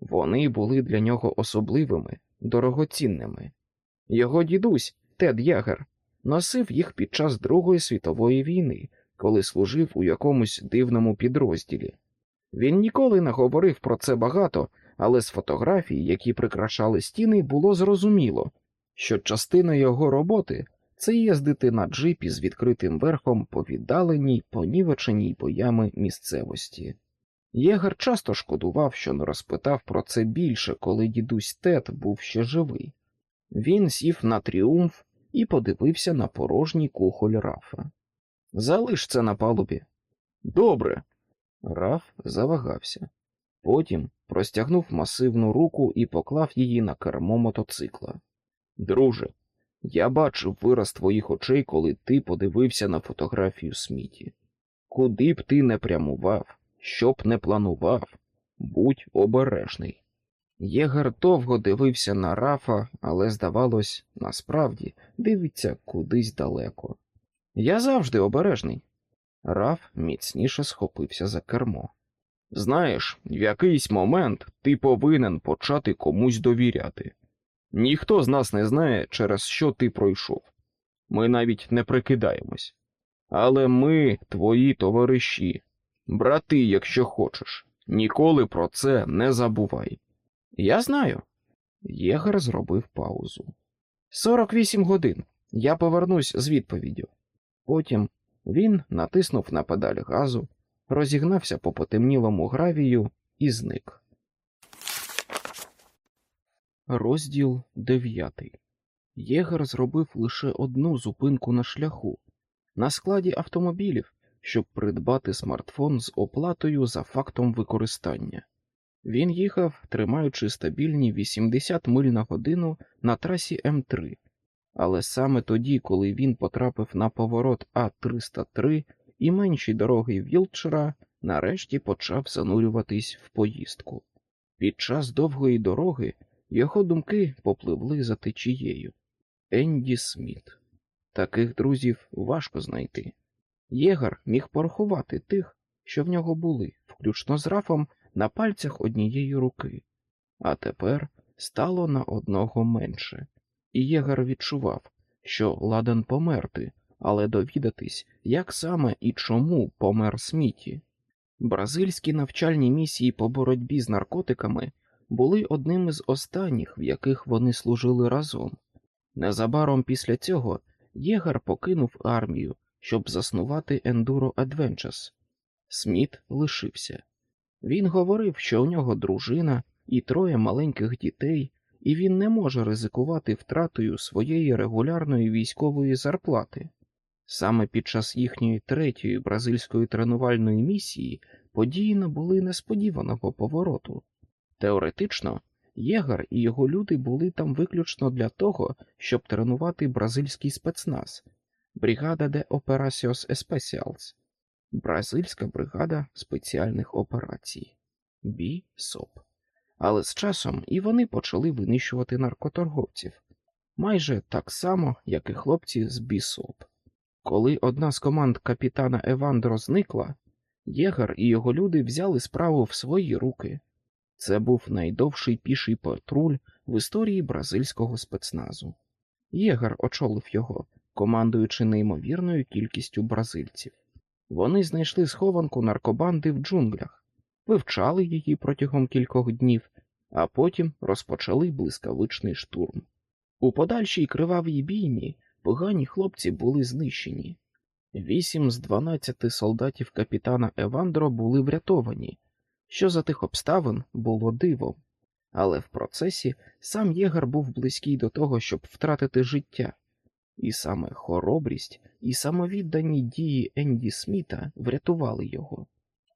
Вони були для нього особливими, дорогоцінними. Його дідусь, Тед Ягер, носив їх під час Другої світової війни, коли служив у якомусь дивному підрозділі. Він ніколи не говорив про це багато, але з фотографій, які прикрашали стіни, було зрозуміло, що частина його роботи це їздити на джипі з відкритим верхом по віддаленій, понівеченій боями місцевості. Єгер часто шкодував, що не розпитав про це більше, коли дідусь Тед був ще живий. Він сів на тріумф і подивився на порожній кухоль Рафа. Залиш це на палубі. Добре. Раф завагався. Потім простягнув масивну руку і поклав її на кермо мотоцикла. Друже, я бачив вираз твоїх очей, коли ти подивився на фотографію Сміті. Куди б ти не прямував, що б не планував, будь обережний. Єгер довго дивився на Рафа, але, здавалось, насправді дивиться кудись далеко. Я завжди обережний. Раф міцніше схопився за кермо. Знаєш, в якийсь момент ти повинен почати комусь довіряти. Ніхто з нас не знає, через що ти пройшов. Ми навіть не прикидаємось. Але ми твої товариші, брати, якщо хочеш, ніколи про це не забувай. Я знаю. Єгер зробив паузу. Сорок вісім годин. Я повернусь з відповіддю. Потім він натиснув на педаль газу, розігнався по потемнілому гравію і зник. Розділ дев'ятий. Єгер зробив лише одну зупинку на шляху на складі автомобілів, щоб придбати смартфон з оплатою за фактом використання. Він їхав, тримаючи стабільні 80 миль на годину на трасі М3, але саме тоді, коли він потрапив на поворот А303 і менші дороги Вілчера, нарешті почав занурюватись в поїздку. Під час довгої дороги його думки попливли за течією. Енді Сміт. Таких друзів важко знайти. Єгар міг порахувати тих, що в нього були, включно з рафом на пальцях однієї руки, а тепер стало на одного менше, і Єгар відчував, що ладен померти, але довідатись, як саме і чому помер Сміті. Бразильські навчальні місії по боротьбі з наркотиками були одними з останніх, в яких вони служили разом. Незабаром після цього Єгар покинув армію, щоб заснувати Enduro Adventures. Сміт лишився. Він говорив, що у нього дружина і троє маленьких дітей, і він не може ризикувати втратою своєї регулярної військової зарплати. Саме під час їхньої третьої бразильської тренувальної місії події набули несподіваного повороту. Теоретично, Єгар і його люди були там виключно для того, щоб тренувати бразильський спецназ Бригада де Operacios Especials, Бразильська бригада спеціальних операцій БІСОП. Але з часом і вони почали винищувати наркоторговців майже так само, як і хлопці з БІСОП. Коли одна з команд капітана Евандро зникла, Єгар і його люди взяли справу в свої руки. Це був найдовший піший патруль в історії бразильського спецназу. Єгар очолив його, командуючи неймовірною кількістю бразильців. Вони знайшли схованку наркобанди в джунглях, вивчали її протягом кількох днів, а потім розпочали блискавичний штурм. У подальшій кривавій бійні погані хлопці були знищені. Вісім з дванадцяти солдатів капітана Евандро були врятовані, що за тих обставин було дивом, але в процесі сам Єгер був близький до того, щоб втратити життя, і саме хоробрість і самовіддані дії Енді Сміта врятували його.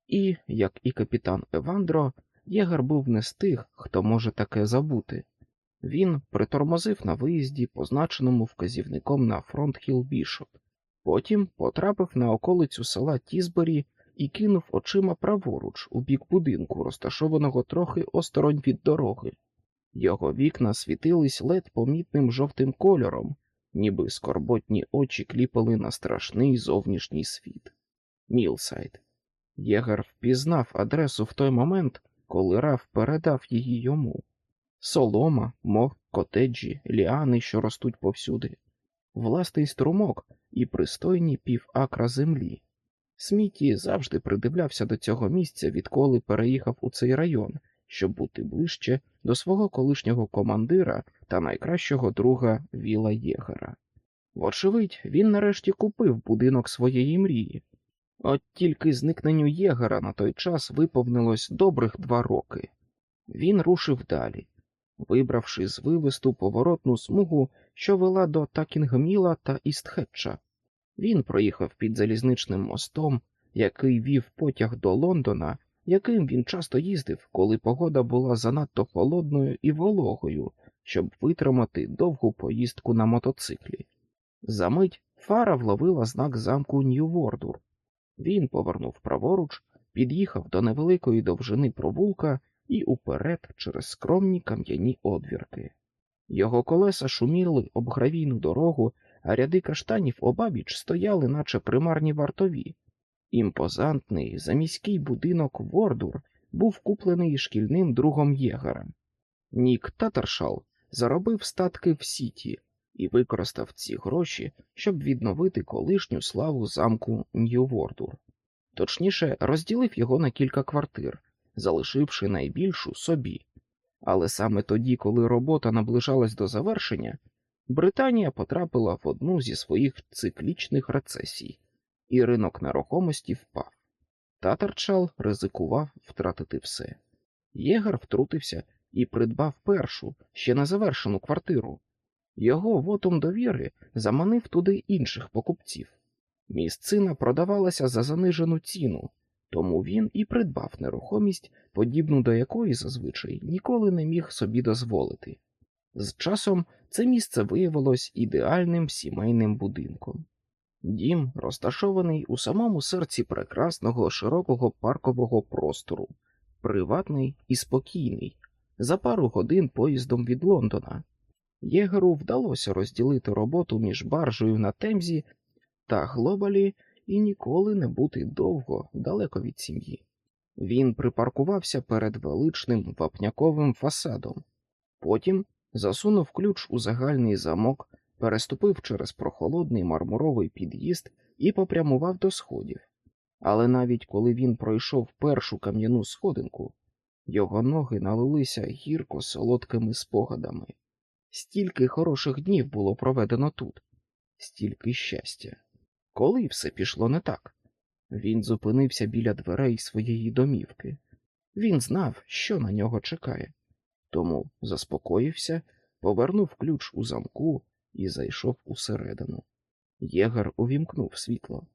І, як і капітан Евандро, Єгер був не з тих, хто може таке забути. Він притормозив на виїзді, позначеному вказівником на Фронтхіл Бішоп. Потім потрапив на околицю села Тізбері і кинув очима праворуч у бік будинку, розташованого трохи осторонь від дороги. Його вікна світились ледь помітним жовтим кольором, ніби скорботні очі кліпали на страшний зовнішній світ. Мілсайд. Єгер впізнав адресу в той момент, коли Раф передав її йому. Солома, мох, котеджі, ліани, що ростуть повсюди, власний струмок і пристойні півакра землі. Сміті завжди придивлявся до цього місця, відколи переїхав у цей район, щоб бути ближче до свого колишнього командира та найкращого друга Віла Єгера. Вочевидь, він нарешті купив будинок своєї мрії. От тільки зникненню Єгера на той час виповнилось добрих два роки. Він рушив далі, вибравши з вивесту поворотну смугу, що вела до Такінгміла та Істхетча. Він проїхав під залізничним мостом, який вів потяг до Лондона, яким він часто їздив, коли погода була занадто холодною і вологою, щоб витримати довгу поїздку на мотоциклі. Замить фара вловила знак замку Нью-Вордур. Він повернув праворуч, під'їхав до невеликої довжини провулка і уперед через скромні кам'яні одвірки. Його колеса шуміли об гравійну дорогу, а ряди каштанів обабіч стояли, наче примарні вартові. Імпозантний заміський будинок Вордур був куплений шкільним другом Єгера. Нік Татаршал заробив статки в Сіті і використав ці гроші, щоб відновити колишню славу замку Нью-Вордур. Точніше, розділив його на кілька квартир, залишивши найбільшу собі. Але саме тоді, коли робота наближалась до завершення, Британія потрапила в одну зі своїх циклічних рецесій, і ринок нерухомості впав. Татарчал ризикував втратити все. Єгер втрутився і придбав першу, ще незавершену квартиру. Його вотом довіри заманив туди інших покупців. Місцина продавалася за занижену ціну, тому він і придбав нерухомість, подібну до якої зазвичай ніколи не міг собі дозволити. З часом це місце виявилось ідеальним сімейним будинком. Дім розташований у самому серці прекрасного широкого паркового простору, приватний і спокійний, за пару годин поїздом від Лондона. Єгеру вдалося розділити роботу між баржею на темзі та глобалі і ніколи не бути довго далеко від сім'ї. Він припаркувався перед величним вапняковим фасадом, потім засунув ключ у загальний замок, переступив через прохолодний мармуровий під'їзд і попрямував до сходів. Але навіть коли він пройшов першу кам'яну сходинку, його ноги налилися гірко солодкими спогадами. Стільки хороших днів було проведено тут, стільки щастя. Коли все пішло не так, він зупинився біля дверей своєї домівки. Він знав, що на нього чекає, тому заспокоївся, повернув ключ у замку і зайшов усередину. Єгер увімкнув світло.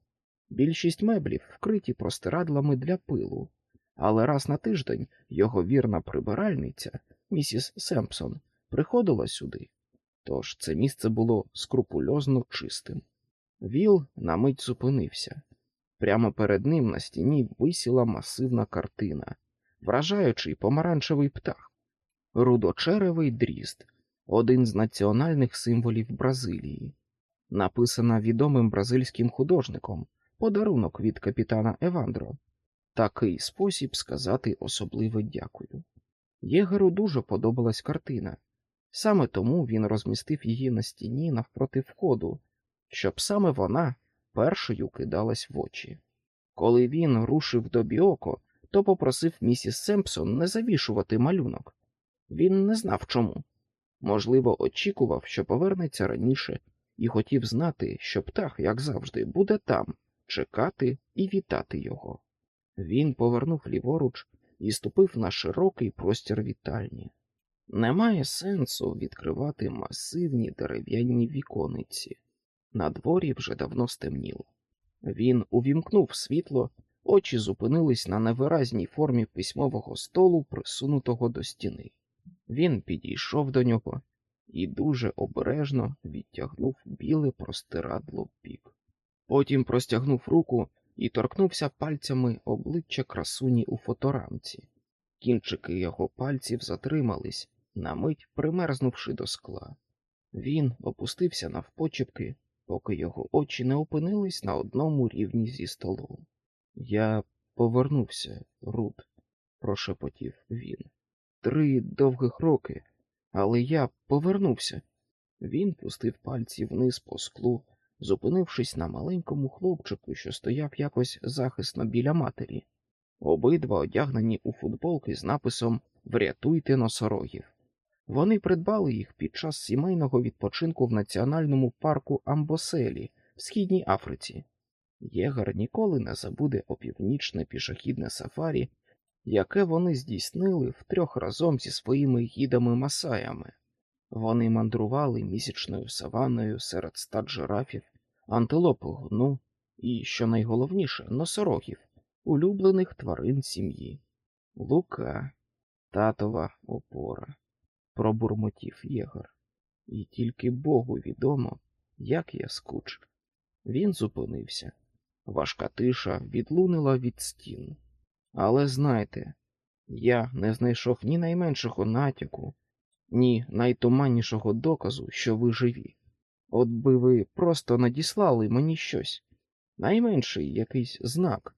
Більшість меблів вкриті простирадлами для пилу, але раз на тиждень його вірна прибиральниця, місіс Семпсон, приходила сюди, тож це місце було скрупульозно чистим. Віл на мить зупинився. Прямо перед ним на стіні висіла масивна картина, вражаючий помаранчевий птах, рудочеревий дріст, один з національних символів Бразилії, написана відомим бразильським художником подарунок від капітана Евандро. Такий спосіб сказати особливе дякую. Єгеру дуже подобалась картина, саме тому він розмістив її на стіні навпроти входу, щоб саме вона першою кидалась в очі. Коли він рушив до Біоко, то попросив місіс Семпсон не завішувати малюнок. Він не знав чому. Можливо, очікував, що повернеться раніше, і хотів знати, що птах, як завжди, буде там, чекати і вітати його. Він повернув ліворуч і ступив на широкий простір вітальні. Немає сенсу відкривати масивні дерев'яні вікониці. На дворі вже давно стемніло. Він увімкнув світло, очі зупинились на невиразній формі письмового столу, присунутого до стіни. Він підійшов до нього і дуже обережно відтягнув біле простирадло вбік. Потім простягнув руку і торкнувся пальцями обличчя красуні у фоторамці. Кінчики його пальців затримались, на мить примерзнувши до скла. Він опустився навпочепки, поки його очі не опинились на одному рівні зі столом. Я повернувся, Рут, прошепотів він. Три довгих роки, але я повернувся. Він пустив пальці вниз по склу, зупинившись на маленькому хлопчику, що стояв якось захисно біля матері. Обидва одягнені у футболки з написом Врятуйте носорогів. Вони придбали їх під час сімейного відпочинку в національному парку Амбоселі в Східній Африці. Єгар ніколи не забуде опівнічне пішохідне сафарі, яке вони здійснили втрьох разом зі своїми гідами масаями. Вони мандрували місячною саваною серед стад жирафів, антилоп гну і, що найголовніше, носорогів, улюблених тварин сім'ї. Лука, татова опора, пробурмотів Єгор. І тільки Богу відомо, як я скучив. Він зупинився. Важка тиша відлунила від стін. Але знайте, я не знайшов ні найменшого натяку, ні найтуманнішого доказу, що ви живі. От би ви просто надіслали мені щось, найменший якийсь знак,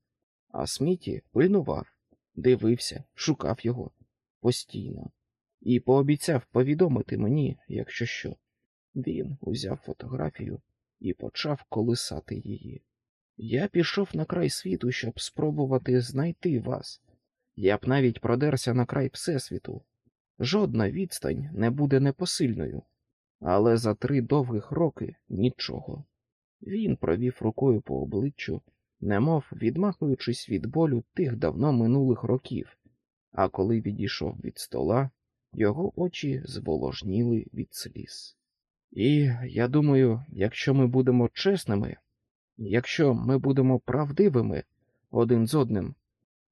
а Сміті пильнував, дивився, шукав його постійно і пообіцяв повідомити мені, якщо що. Він узяв фотографію і почав колисати її. Я пішов на край світу, щоб спробувати знайти вас. Я б навіть продерся на край Всесвіту. Жодна відстань не буде непосильною, але за три довгих роки нічого. Він провів рукою по обличчю, немов відмахуючись від болю тих давно минулих років, а коли відійшов від стола, його очі зволожніли від сліз. І я думаю, якщо ми будемо чесними, якщо ми будемо правдивими один з одним,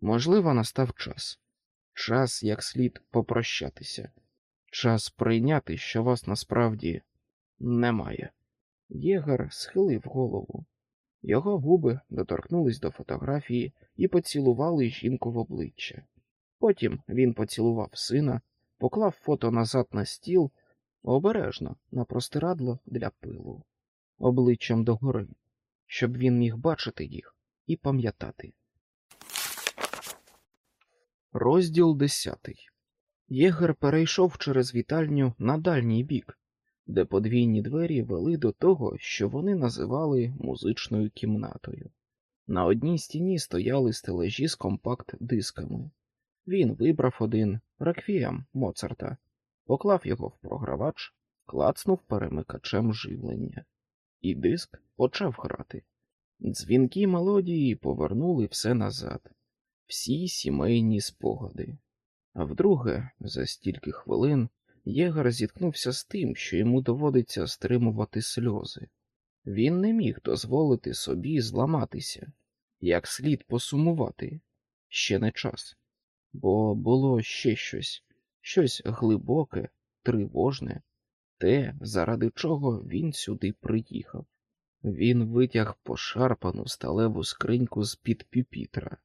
можливо, настав час. Час як слід попрощатися, час прийняти, що вас насправді немає. Єгар схилив голову. Його губи доторкнулись до фотографії і поцілували жінку в обличчя. Потім він поцілував сина, поклав фото назад на стіл, обережно на простирадло для пилу, обличчям догори, щоб він міг бачити їх і пам'ятати. Розділ десятий. Єгер перейшов через вітальню на дальній бік, де подвійні двері вели до того, що вони називали музичною кімнатою. На одній стіні стояли стележі з компакт-дисками. Він вибрав один реквієм Моцарта, поклав його в програвач, клацнув перемикачем живлення, і диск почав грати. Дзвінки мелодії повернули все назад, всі сімейні спогади. А вдруге, за стільки хвилин, Єгар зіткнувся з тим, що йому доводиться стримувати сльози. Він не міг дозволити собі зламатися, як слід посумувати ще не час, бо було ще щось, щось глибоке, тривожне, те, заради чого він сюди приїхав. Він витяг пошарпану сталеву скриньку з під пюпітра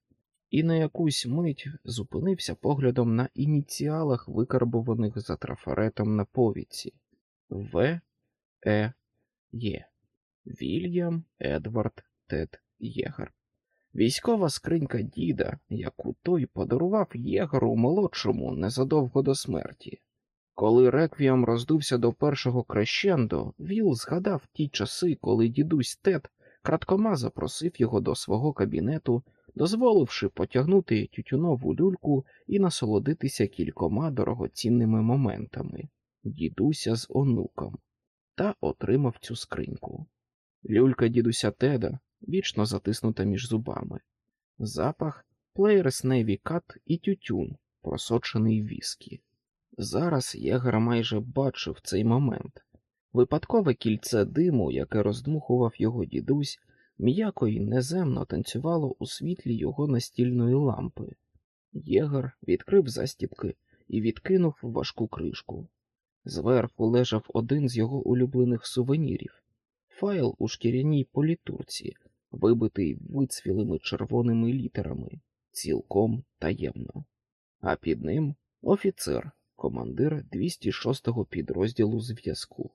і на якусь мить зупинився поглядом на ініціалах, викарбованих за трафаретом на повіці В. Е. Є. Вільям Едвард Тед Єгер. Військова скринька діда, яку той подарував Єгеру молодшому незадовго до смерті. Коли реквієм роздувся до першого крещендо, Віл згадав ті часи, коли дідусь Тед краткома запросив його до свого кабінету дозволивши потягнути тютюнову люльку і насолодитися кількома дорогоцінними моментами дідуся з онуком. та отримав цю скриньку. Люлька дідуся Теда вічно затиснута між зубами, запах Navy Cut і тютюн, просочений віскі. Зараз Єгер майже бачив цей момент. Випадкове кільце диму, яке роздмухував його дідусь, м'яко й неземно танцювало у світлі його настільної лампи. Єгер відкрив застіпки і відкинув важку кришку. Зверху лежав один з його улюблених сувенірів файл у шкіряній політурці, вибитий вицвілими червоними літерами, цілком таємно. А під ним офіцер, командир 206-го підрозділу зв'язку.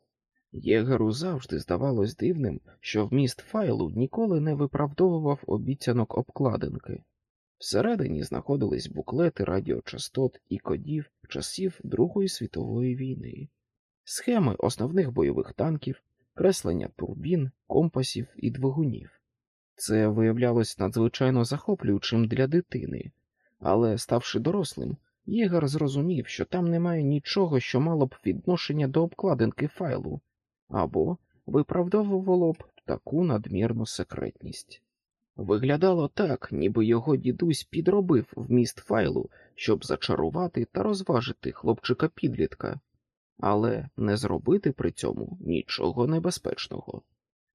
Єгеру завжди здавалось дивним, що вміст файлу ніколи не виправдовував обіцянок обкладинки. Всередині знаходились буклети радіочастот і кодів часів Другої світової війни, схеми основних бойових танків, креслення турбін, компасів і двигунів. Це виявлялось надзвичайно захоплюючим для дитини, але, ставши дорослим, Єгер зрозумів, що там немає нічого, що мало б відношення до обкладинки файлу, або виправдовувало б таку надмірну секретність. Виглядало так, ніби його дідусь підробив вміст файлу, щоб зачарувати та розважити хлопчика підлітка, але не зробити при цьому нічого небезпечного.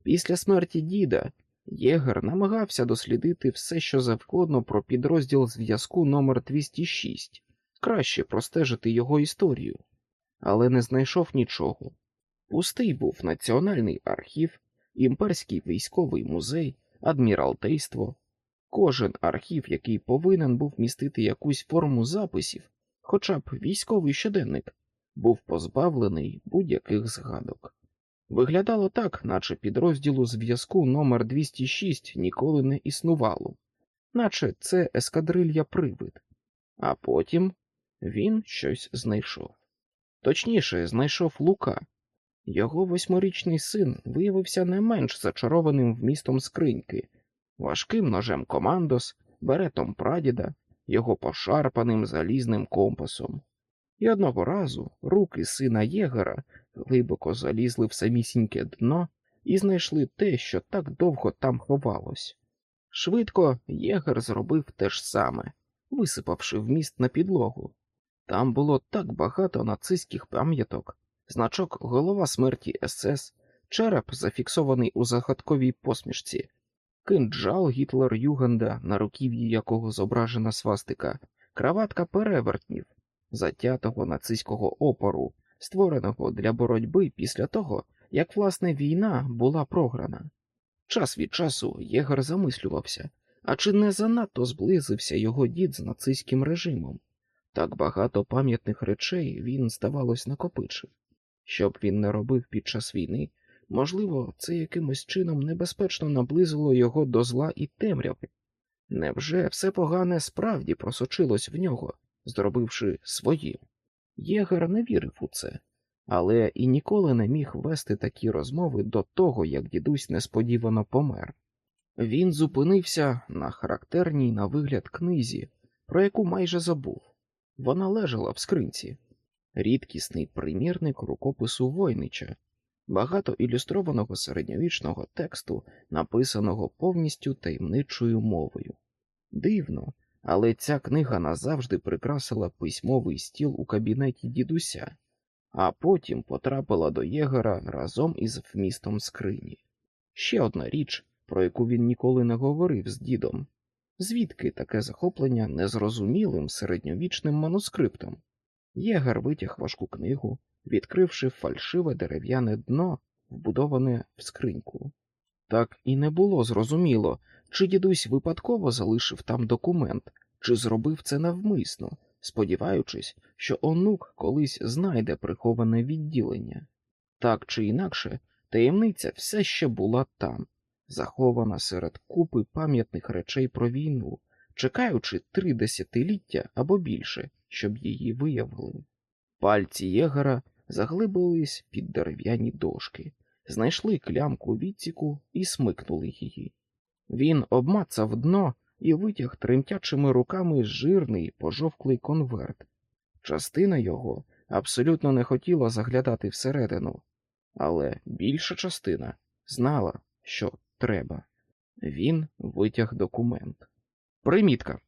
Після смерті діда Єгер намагався дослідити все, що завгодно про підрозділ зв'язку номер 206 краще простежити його історію, але не знайшов нічого. Пустий був Національний архів, імперський військовий музей, адміралтейство, кожен архів, який повинен був містити якусь форму записів, хоча б військовий щоденник, був позбавлений будь-яких згадок. Виглядало так, наче підрозділу зв'язку номер 206 ніколи не існувало, наче це ескадрилья привид, а потім він щось знайшов. Точніше, знайшов Лука. Його восьмирічний син виявився не менш зачарованим вмістом скриньки, важким ножем командос, беретом прадіда, його пошарпаним залізним компасом. І одного разу руки сина Єгера глибоко залізли в самісіньке дно і знайшли те, що так довго там ховалось. Швидко Єгер зробив те ж саме, висипавши вміст на підлогу. Там було так багато нацистських пам'яток, значок голова смерті СС, череп, зафіксований у загадковій посмішці, кинджал Гітлер Югенда, на руків'ї якого зображена свастика, краватка перевертнів, затятого нацистського опору, створеного для боротьби після того, як власне війна була програна. Час від часу Єгер замислювався, а чи не занадто зблизився його дід з нацистським режимом? Так багато пам'ятних речей він, здавалось, накопичив. Що б він не робив під час війни, можливо, це якимось чином небезпечно наблизило його до зла і темряви. Невже все погане справді просочилось в нього, зробивши своїм? Єгер не вірив у це, але і ніколи не міг вести такі розмови до того, як дідусь несподівано помер. Він зупинився на характерній на вигляд книзі, про яку майже забув. Вона лежала в скринці, рідкісний примірник рукопису Войнича, багато ілюстрованого середньовічного тексту, написаного повністю таємничою мовою. Дивно, але ця книга назавжди прикрасила письмовий стіл у кабінеті дідуся, а потім потрапила до Єгера разом із вмістом скрині. Ще одна річ, про яку він ніколи не говорив з дідом. Звідки таке захоплення незрозумілим середньовічним манускриптом? Єгер витяг важку книгу, відкривши фальшиве дерев'яне дно, вбудоване в скриньку. Так і не було зрозуміло, чи дідусь випадково залишив там документ, чи зробив це навмисно, сподіваючись, що онук колись знайде приховане відділення. Так чи інакше, таємниця все ще була там, захована серед купи пам'ятних речей про війну, чекаючи три десятиліття або більше, щоб її виявили. Пальці єгера заглибились під дерев'яні дошки, знайшли клямку відсіку і смикнули її. Він обмацав дно і витяг тремтячими руками жирний пожовклий конверт. Частина його абсолютно не хотіла заглядати всередину, але більша частина знала, що треба. Він витяг документ. Примітка.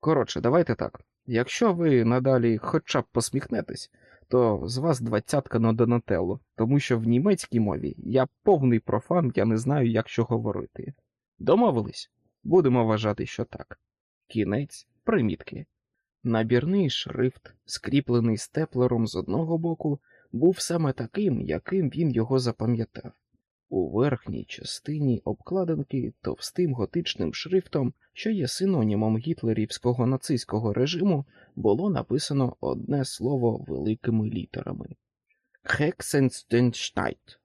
Коротше, давайте так. Якщо ви надалі хоча б посміхнетесь, то з вас двадцятка на Донателло, тому що в німецькій мові я повний профан, я не знаю, як що говорити. Домовились? Будемо вважати, що так. Кінець примітки. Набірний шрифт, скріплений степлером з одного боку, був саме таким, яким він його запам'ятав. У верхній частині обкладинки товстим готичним шрифтом, що є синонімом гітлерівського нацистського режиму, було написано одне слово великими літерами Kriegsentscheidend.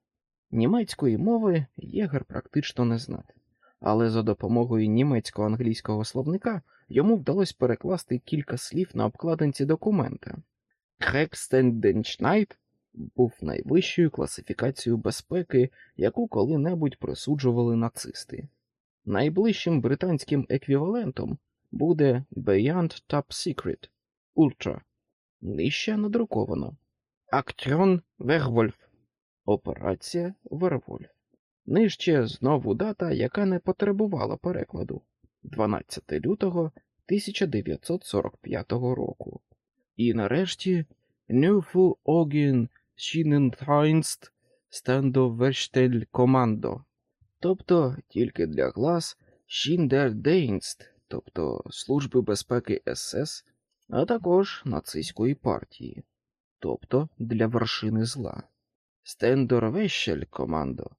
Німецької мови Єгер практично не знав, але за допомогою німецько-англійського словника йому вдалося перекласти кілька слів на обкладинці документа. Kriegsentscheidend був найвищою класифікацією безпеки, яку коли-небудь присуджували нацисти. Найближчим британським еквівалентом буде Beyond Top Secret Ultra. Нижче надруковано Актрон Вервольф. Операція Вервольф. Нижче знову дата, яка не потребувала перекладу 12 лютого 1945 року. І нарешті Нюфу Огін Стендоверштель Командо, тобто тільки для глас Шіндердейнст, тобто Служби безпеки СС, а також нацистської партії, тобто для вершини зла. Стендорвещель командо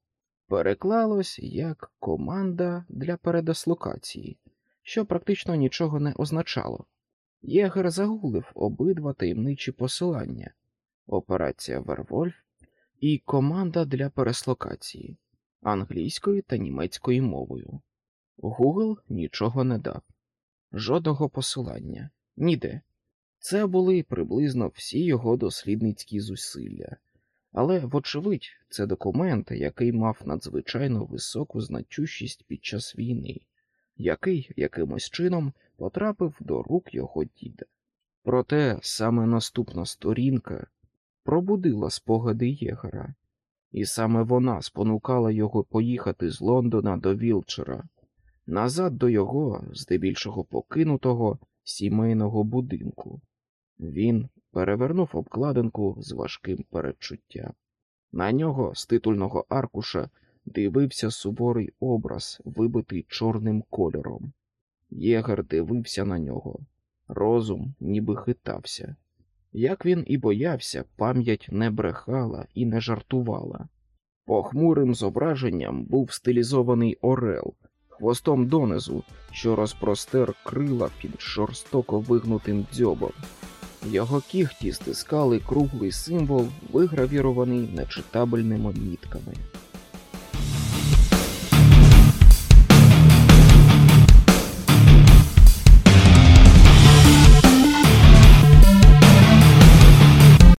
переклалось як команда для передислокації, що практично нічого не означало. Єгер загулив обидва таємничі посилання операція Вервольф і команда для переслокації англійською та німецькою мовою. Google нічого не дав, жодного посилання, ніде. Це були приблизно всі його дослідницькі зусилля, але, вочевидь, це документ, який мав надзвичайно високу значущість під час війни, який якимось чином потрапив до рук його діда. Проте саме наступна сторінка пробудила спогади Єгера, і саме вона спонукала його поїхати з Лондона до Вілчера, назад до його, здебільшого покинутого сімейного будинку. Він перевернув обкладинку з важким передчуттям. На нього з титульного аркуша дивився суворий образ, вибитий чорним кольором. Єгер дивився на нього, розум ніби хитався. Як він і боявся, пам'ять не брехала і не жартувала. Похмурим зображенням був стилізований орел, хвостом донизу, що розпростер крила під жорстоко вигнутим дзьобом. Його кігті стискали круглий символ, вигравірований нечитабельними мітками.